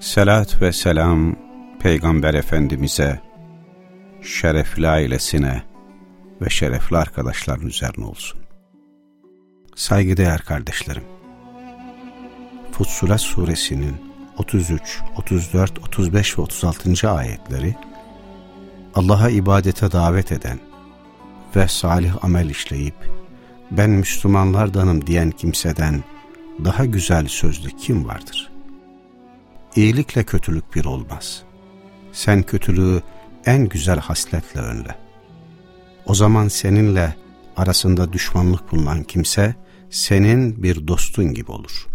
Selat ve selam Peygamber Efendimiz'e, şerefli ailesine ve şerefli arkadaşların üzerine olsun. Saygıdeğer kardeşlerim, Fussilet suresinin 33, 34, 35 ve 36. ayetleri Allah'a ibadete davet eden ve salih amel işleyip ben Müslümanlardanım diyen kimseden daha güzel sözlü kim vardır? İyilikle kötülük bir olmaz. Sen kötülüğü en güzel hasletle önle. O zaman seninle arasında düşmanlık bulunan kimse senin bir dostun gibi olur.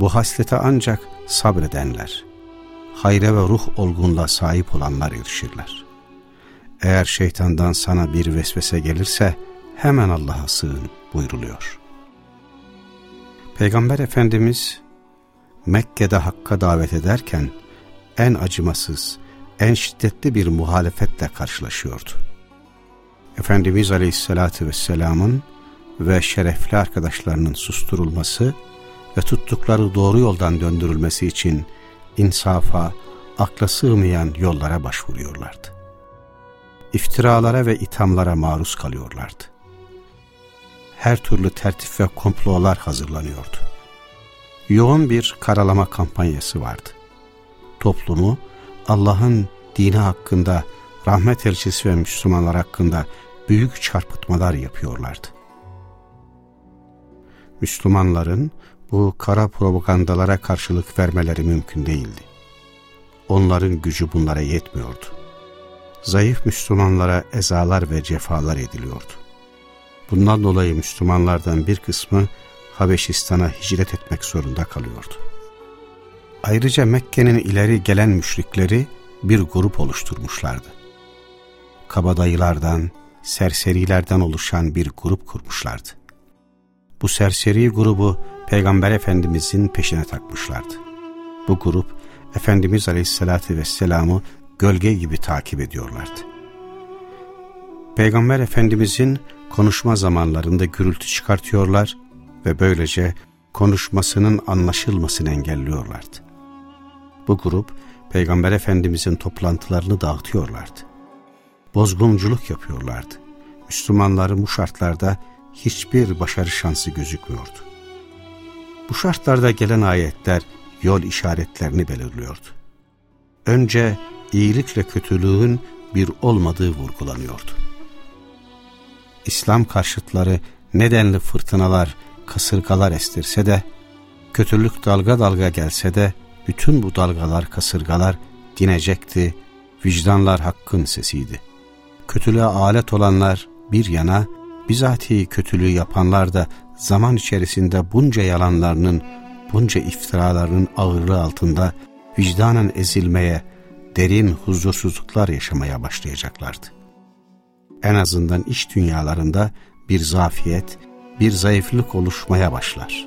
Bu haslete ancak sabredenler, hayre ve ruh olgunluğa sahip olanlar erişirler. Eğer şeytandan sana bir vesvese gelirse hemen Allah'a sığın buyruluyor. Peygamber Efendimiz Mekke'de Hakk'a davet ederken en acımasız, en şiddetli bir muhalefetle karşılaşıyordu. Efendimiz Aleyhisselatü Vesselam'ın ve şerefli arkadaşlarının susturulması ve tuttukları doğru yoldan döndürülmesi için insafa, akla sığmayan yollara başvuruyorlardı. İftiralara ve ithamlara maruz kalıyorlardı. Her türlü tertip ve komplolar hazırlanıyordu. Yoğun bir karalama kampanyası vardı. Toplumu Allah'ın dini hakkında, rahmet elçisi ve Müslümanlar hakkında büyük çarpıtmalar yapıyorlardı. Müslümanların bu kara propagandalara karşılık vermeleri mümkün değildi. Onların gücü bunlara yetmiyordu. Zayıf Müslümanlara ezalar ve cefalar ediliyordu. Bundan dolayı Müslümanlardan bir kısmı Habeşistan'a hicret etmek zorunda kalıyordu. Ayrıca Mekke'nin ileri gelen müşrikleri bir grup oluşturmuşlardı. Kabadayılardan, serserilerden oluşan bir grup kurmuşlardı. Bu serseri grubu Peygamber Efendimizin peşine takmışlardı. Bu grup Efendimiz Aleyhisselatü Vesselam'ı gölge gibi takip ediyorlardı. Peygamber Efendimizin konuşma zamanlarında gürültü çıkartıyorlar ve böylece konuşmasının anlaşılmasını engelliyorlardı. Bu grup Peygamber Efendimizin toplantılarını dağıtıyorlardı. Bozgunculuk yapıyorlardı. Müslümanların bu şartlarda hiçbir başarı şansı gözükmüyordu. Bu şartlarda gelen ayetler yol işaretlerini belirliyordu. Önce iyilikle kötülüğün bir olmadığı vurgulanıyordu. İslam karşıtları nedenli fırtınalar, kasırgalar estirse de, kötülük dalga dalga gelse de, bütün bu dalgalar, kasırgalar dinecekti, vicdanlar hakkın sesiydi. Kötülüğe alet olanlar bir yana, bizatihi kötülüğü yapanlar da zaman içerisinde bunca yalanlarının, bunca iftiralarının ağırlığı altında vicdanen ezilmeye, derin huzursuzluklar yaşamaya başlayacaklardı. En azından iş dünyalarında bir zafiyet, bir zayıflık oluşmaya başlar.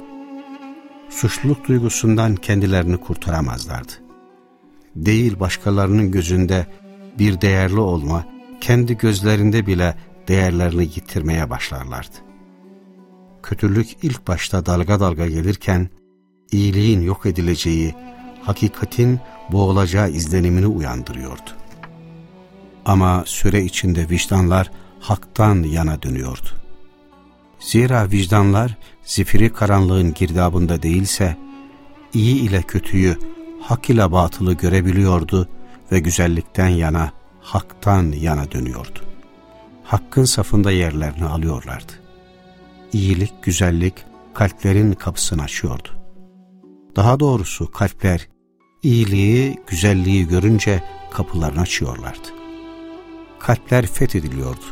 Suçluluk duygusundan kendilerini kurtaramazlardı. Değil başkalarının gözünde bir değerli olma, kendi gözlerinde bile değerlerini yitirmeye başlarlardı. Kötülük ilk başta dalga dalga gelirken, iyiliğin yok edileceği, hakikatin boğulacağı izlenimini uyandırıyordu. Ama süre içinde vicdanlar haktan yana dönüyordu. Zira vicdanlar zifiri karanlığın girdabında değilse, iyi ile kötüyü, hak ile batılı görebiliyordu ve güzellikten yana, haktan yana dönüyordu. Hakkın safında yerlerini alıyorlardı. İyilik, güzellik kalplerin kapısını açıyordu. Daha doğrusu kalpler iyiliği, güzelliği görünce kapılarını açıyorlardı. Kalpler fethediliyordu.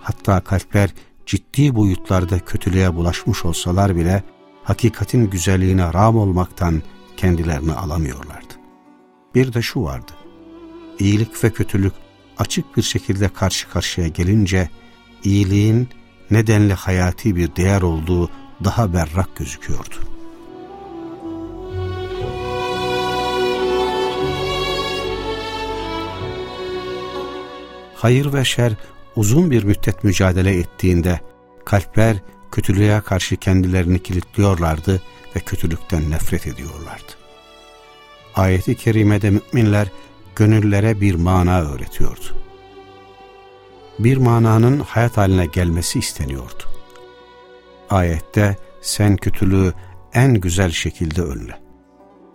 Hatta kalpler ciddi boyutlarda kötülüğe bulaşmış olsalar bile hakikatin güzelliğine ram olmaktan kendilerini alamıyorlardı. Bir de şu vardı. İyilik ve kötülük açık bir şekilde karşı karşıya gelince iyiliğin nedenli hayati bir değer olduğu daha berrak gözüküyordu. Hayır ve şer uzun bir müddet mücadele ettiğinde kalpler kötülüğe karşı kendilerini kilitliyorlardı ve kötülükten nefret ediyorlardı. Ayeti kerimede müminler gönüllere bir mana öğretiyordu. Bir mananın hayat haline gelmesi isteniyordu. Ayette sen kötülüğü en güzel şekilde önle.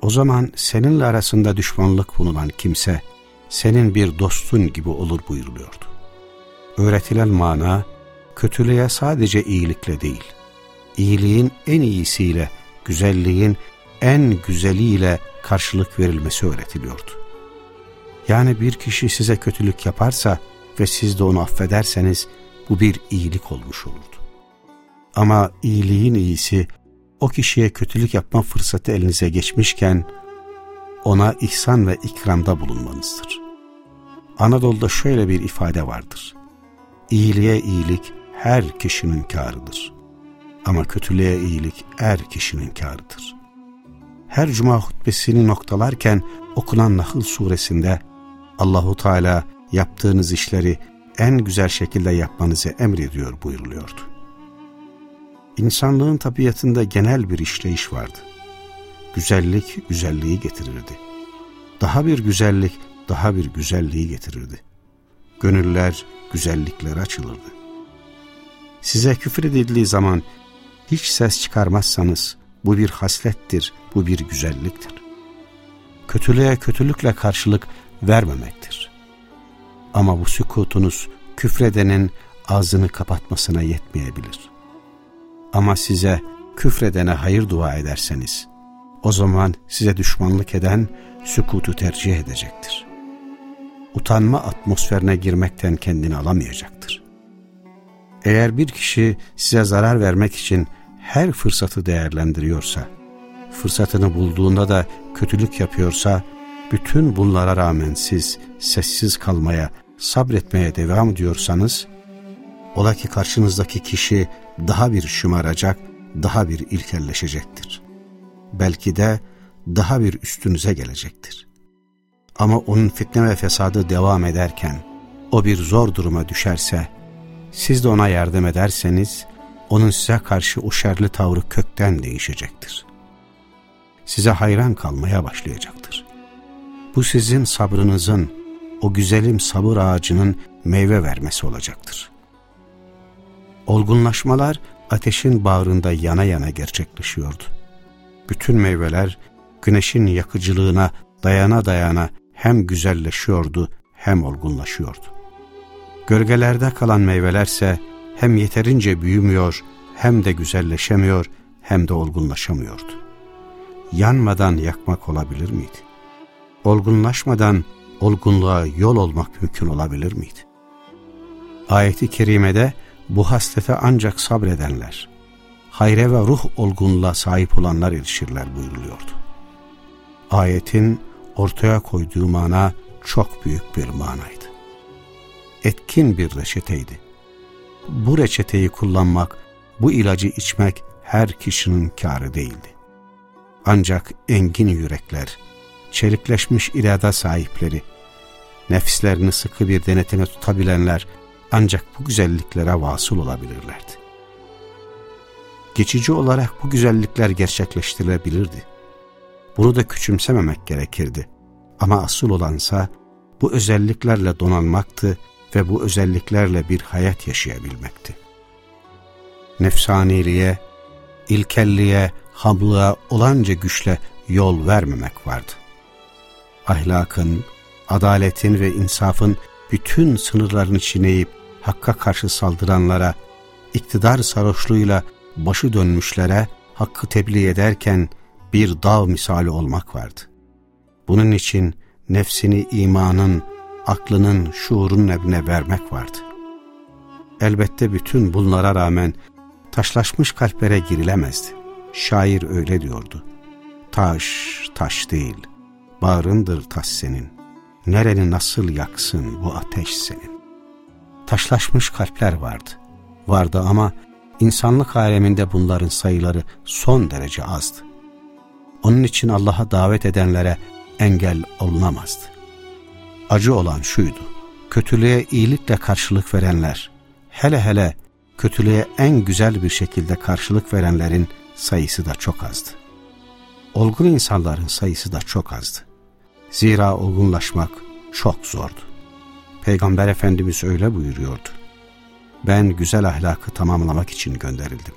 O zaman seninle arasında düşmanlık bulunan kimse senin bir dostun gibi olur buyuruluyordu. Öğretilen mana kötülüğe sadece iyilikle değil, iyiliğin en iyisiyle, güzelliğin en güzeliyle karşılık verilmesi öğretiliyordu. Yani bir kişi size kötülük yaparsa ve siz de onu affederseniz bu bir iyilik olmuş olurdu. Ama iyiliğin iyisi o kişiye kötülük yapma fırsatı elinize geçmişken ona ihsan ve ikramda bulunmanızdır. Anadolu'da şöyle bir ifade vardır. İyiliğe iyilik her kişinin kârıdır. Ama kötülüğe iyilik her kişinin kârıdır. Her cuma hutbesini noktalarken okunan Nahl suresinde Allahu Teala yaptığınız işleri en güzel şekilde yapmanızı emrediyor buyuruluyordu. İnsanlığın tabiatında genel bir işleyiş vardı. Güzellik güzelliği getirirdi. Daha bir güzellik daha bir güzelliği getirirdi. Gönüller güzelliklere açılırdı. Size küfür edildiği zaman hiç ses çıkarmazsanız bu bir haslettir, bu bir güzelliktir. Kötülüğe kötülükle karşılık vermemektir. Ama bu sükutunuz küfredenin ağzını kapatmasına yetmeyebilir. Ama size küfredene hayır dua ederseniz, o zaman size düşmanlık eden sükutu tercih edecektir. Utanma atmosferine girmekten kendini alamayacaktır. Eğer bir kişi size zarar vermek için her fırsatı değerlendiriyorsa, fırsatını bulduğunda da kötülük yapıyorsa, bütün bunlara rağmen siz sessiz kalmaya, sabretmeye devam ediyorsanız, ola ki karşınızdaki kişi daha bir şımaracak, daha bir ilkelleşecektir. Belki de daha bir üstünüze gelecektir. Ama onun fitne ve fesadı devam ederken, o bir zor duruma düşerse, siz de ona yardım ederseniz, onun size karşı o şerli tavrı kökten değişecektir. Size hayran kalmaya başlayacaktır. Bu sizin sabrınızın, o güzelim sabır ağacının meyve vermesi olacaktır. Olgunlaşmalar ateşin bağrında yana yana gerçekleşiyordu. Bütün meyveler güneşin yakıcılığına dayana dayana hem güzelleşiyordu hem olgunlaşıyordu. Gölgelerde kalan meyvelerse hem yeterince büyümüyor hem de güzelleşemiyor hem de olgunlaşamıyordu. Yanmadan yakmak olabilir miydi? Olgunlaşmadan olgunluğa yol olmak mümkün olabilir miydi? Ayeti kerimede bu haslete ancak sabredenler, hayre ve ruh olgunluğa sahip olanlar erişirler buyuruluyordu. Ayetin ortaya koyduğu mana çok büyük bir manaydı. Etkin bir reçeteydi. Bu reçeteyi kullanmak, bu ilacı içmek her kişinin kârı değildi. Ancak engin yürekler, çelikleşmiş irada sahipleri, nefislerini sıkı bir denetime tutabilenler ancak bu güzelliklere vasıl olabilirlerdi. Geçici olarak bu güzellikler gerçekleştirilebilirdi. Bunu da küçümsememek gerekirdi. Ama asıl olansa bu özelliklerle donanmaktı ve bu özelliklerle bir hayat yaşayabilmekti. Nefsaniliğe, ilkelliğe, hamlığa olanca güçle yol vermemek vardı. Ahlakın, adaletin ve insafın bütün sınırlarını çiğneyip hakka karşı saldıranlara, iktidar sarhoşluğuyla başı dönmüşlere hakkı tebliğ ederken bir dağ misali olmak vardı. Bunun için nefsini imanın, aklının, şuurun evine vermek vardı. Elbette bütün bunlara rağmen taşlaşmış kalplere girilemezdi. Şair öyle diyordu. Taş, taş değil, bağrındır taş senin. Nereni nasıl yaksın bu ateş senin. Taşlaşmış kalpler vardı. Vardı ama insanlık aleminde bunların sayıları son derece azdı. Onun için Allah'a davet edenlere engel olunamazdı. Acı olan şuydu, kötülüğe iyilikle karşılık verenler, hele hele kötülüğe en güzel bir şekilde karşılık verenlerin sayısı da çok azdı. Olgun insanların sayısı da çok azdı. Zira olgunlaşmak çok zordu. Peygamber Efendimiz öyle buyuruyordu. Ben güzel ahlakı tamamlamak için gönderildim.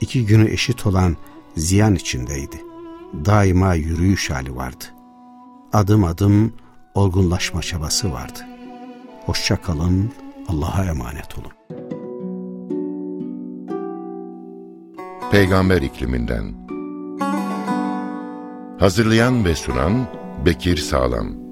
İki günü eşit olan ziyan içindeydi. Daima yürüyüş hali vardı. Adım adım olgunlaşma çabası vardı. Hoşça kalın, Allah'a emanet olun. Peygamber ikliminden Hazırlayan ve sunan Bekir Sağlam